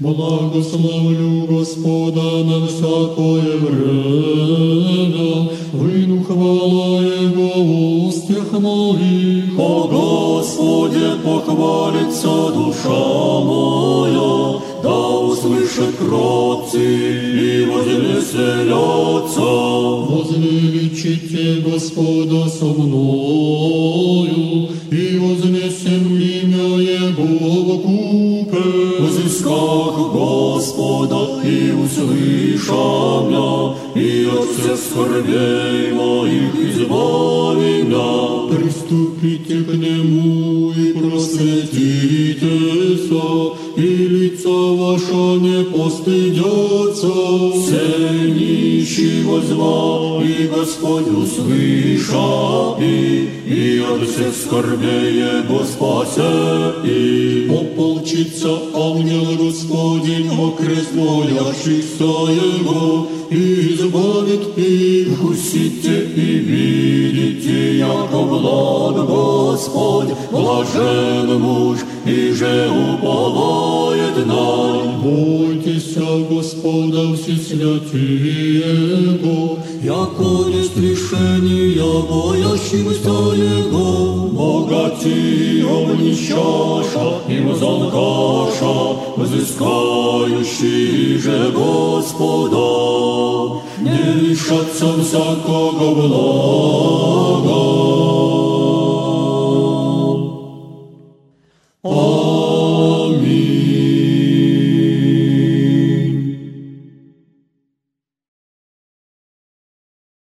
Благословлю Господа на всякое время, выну хвала Его в устях моих. О Господе похвалится душа моя, да услышат кротцы и возвеселятся. Возвеличите Господа со мною, и вознесем имя Его в купе. Господа и услыша меня, и от всех скорбей моих избави меня. Приступите к Нему и просветитесь, и лица ваша не постыдятся. Все нищего зла, и Господь услыша, и, и от всех скорбей Его спасе, и Ополчится ангел Господень, окрест боящихся Его, и избавит их. Вкусите и видите, яко благ Господь, блажен муж, и же на Бойтесь Господа все святые Его, Яко не стрешения боящимся Его, богатиром нищаша и возалкаша, взыскающий же Господа, не лишатся всякого блага.